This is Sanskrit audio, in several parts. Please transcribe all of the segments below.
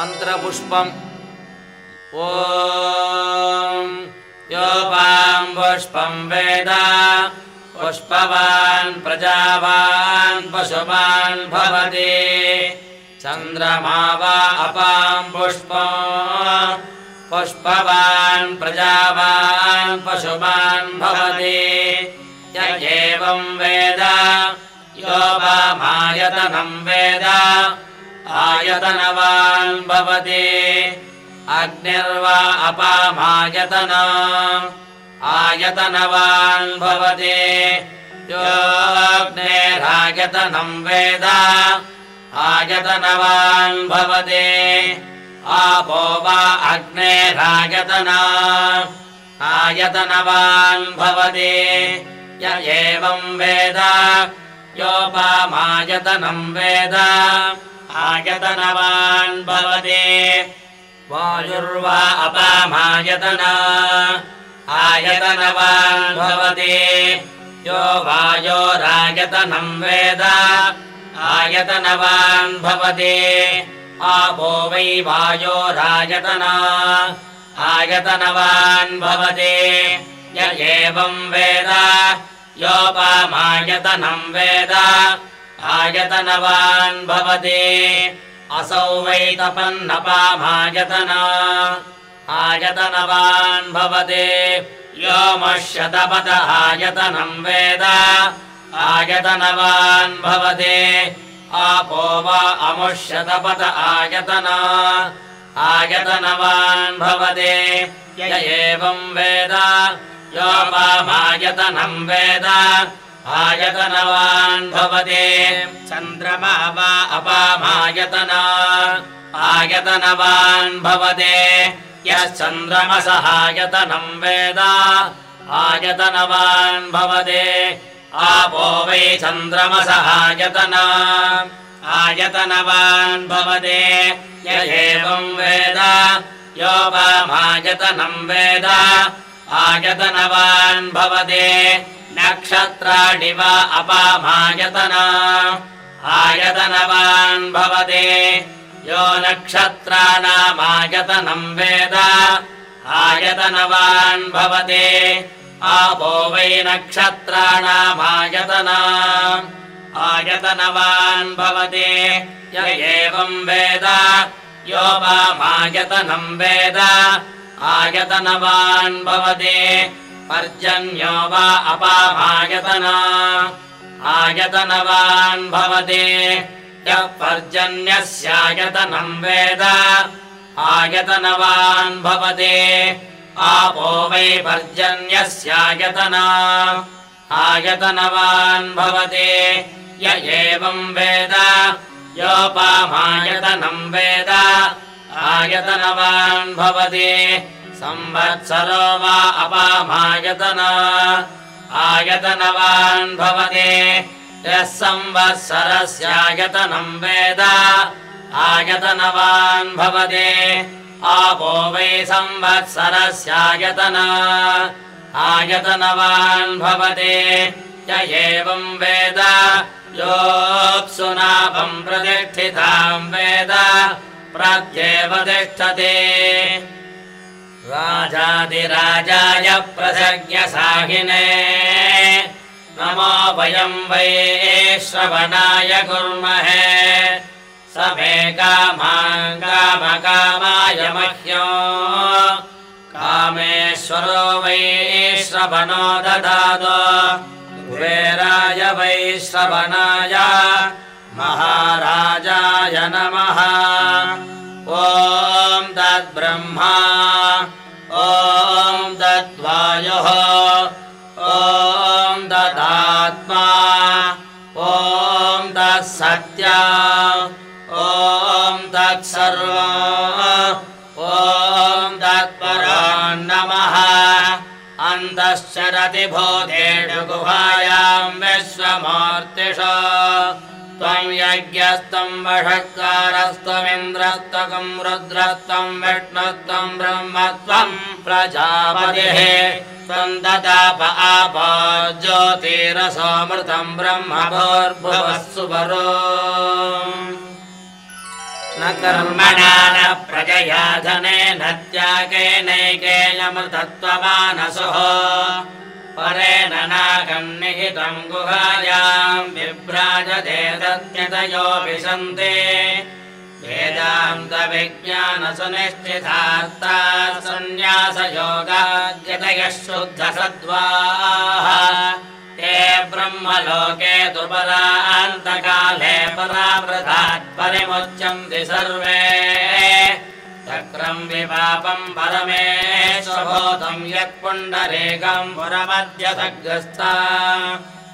मन्त्रपुष्पम्। ॐ योपाम् पुष्पम् वेद। पुष्पवान् प्रजावान् पशुमान् भवति। चन्द्रमा वा अपाम् पुष्पम् पुष्पवान् प्रजावान् पशुमान् भवति। य एवम् वेद योपामायतनम् वेद आयतनवान् भवति। अग्निर्वा अपामायतन आयतनवान् भवति। योऽग्नेरायतनम् वेद। आयतनवान् भवति। आपो वा अग्नेरायतना। आयतनवान् भवति। य एवम् वेद। योपामायतनम् वेद आयतनवान् भवति। वायुर्वा अपामायतना। आयतनवान् भवति। यो वायोरायतनम् वेद। आयतनवान् भवति। आपो वै वायोरायतना। आयतनवान् भवति। य एवम् वेद। योपामायतनम् वेद आयतनवान् भवति। असौ वै तपन्नपामायतना। आयतनवान् भवति। योमशतपद आयतनम् वेद। आयतनवान् भवति। आपो वा अमुष्यतपद आयतना आयतनवान् भवति। य एवम् वेद। योपामायतनम् वेद आयतनवान् भवति। चन्द्रमा वा अपामायतना। आयतनवान् भवति। यश्चन्द्रमसहायतनम् वेद। आयतनवान् भवति। आपो वै चन्द्रमसहायतना। आयतनवान् भवति। य एवम् वेद। योपामायतनम् वेद। आयतनवान् भवति नक्षत्राणि वा अपामायतना। आयतनवान् भवति। यो नक्षत्राणामायतनम् वेद। आयतनवान् भवति। आपो वै नक्षत्राणामायतना। आयतनवान् भवति। य एवम् वेद। योपामायतनम् वेद। आयतनवान् भवति पर्जन्यो वा अपामायतना आयतनवान् भवति। यः पर्जन्यस्यायतनम् वेद। आयतनवान् भवति। आपो वै पर्जन्यस्यायतना आयतनवान् भवति। य एवम् वेद। योपामायतनम् वेद। आयतनवान् भवति संवत्सरो वा अपामायतना। आयतनवान् भवति। यः संवत्सरस्यायतनम् वेद। आयतनवान् भवति। आपो वै संवत्सरस्यायतना। आयतनवान् भवति। य एवम् वेद। योऽप्सुनाभम् प्रतिष्ठिताम् वेद। प्रत्येव तिष्ठति राजादिराजाय प्रसज्ञसाहिने। नमो वयम् वै श्रवणाय कुर्महे। स मे कामाम् कामकामाय मह्यो। कामेश्वरो वै श्रवणो ददातु कुबेराय वै श्रवणाय। महाराजाय नमः। ॐ तद्ब्रह्मा तत्सत्या। ॐ तत्सर्वा। ॐ तत्परान् नमः। अन्तश्चरति भूतेषु गुहायाम् विश्वमूर्तिषु यज्ञस्तम् वषत्कारस्त्वमिन्द्रस्तकम् रुद्रस्त्वम् ब्रह्मत्वम् प्रजापतिः। त्वम् ददाप आपो ज्योतिरसोऽमृतम् ब्रह्म भूर्भुवः सुवरो न कर्मणा न प्रजया धनेन त्यागेनैकेयमृतत्वमानसुः परेण निहितम् गुहायाम् विभ्राजते तज्ञतयो विशन्ते। वेदान्तविज्ञानसुनिश्चितार्ता सन्न्यासयोगाद्यतयः शुद्धसद्वाः। ते ब्रह्मलोके तु परान्तकाले परावृतात् परिमुच्यन्ति सर्वे चक्रम् विपापम् पुरमद्यसग्रस्ता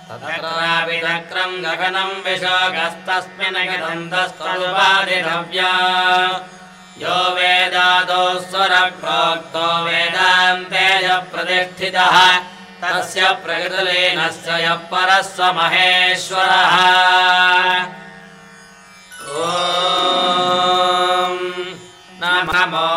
तत्रापि चक्रम् गगनम् गतन्तस्तुपादिधव्या यो वेदादो स्वरप्रोक्तो वेदान्तेज प्रतिष्ठितः तस्य प्रकृतलीनस्य यः परः Namo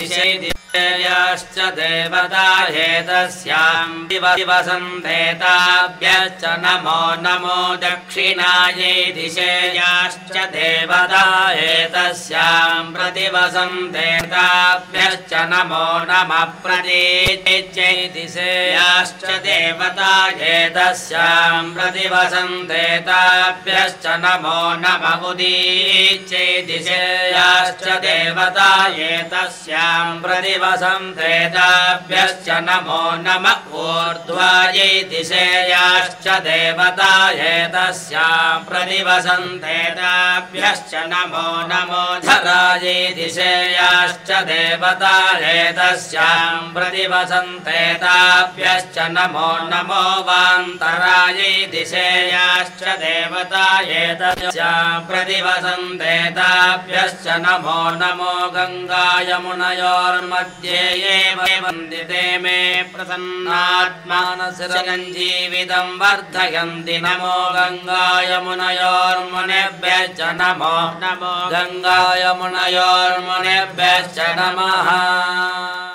नमोदिशैदिश्च देवता हेतस्याम् दिवसन्तेताभ्यश्च नमो नमो दक्षिणायै दिशेयाश्च देवता हेतस्याम् प्रतिवसन्तेताभ्यश्च नमो नमः प्रतीच्यै दिशेयाश्च देवता हेतस्याम् प्रतिवसन्तेताभ्यश्च नमो नम उदीच्यै दिशेयाश्च देवता एतस्याम् प्रतिवसन्तेताभ्यश्च नमो नम ऊर्ध्वायै दिशेयाश्च देवता एतस्याम् प्रतिवसन्तेताभ्यश्च नमो नमो धरायै दिशेयाश्च देवता एतस्याम् प्रतिवसन्तेताभ्यश्च नमो नमो वान्तरायै दिशेयाश्च देवता एतस्याम् प्रतिवसन्तेताभ्यश्च नमो नमो गङ्गायमुनयोर्मध्ये एव वन्दिते मे प्रसन्नात्मानसिरञ्जीवितम् वर्धयन्ति। नमो गङ्गायमुनयोर्मुनेभ्यश्च नमो। नमो। गङ्गायमुनयोर्मुनेभ्यश्च नमः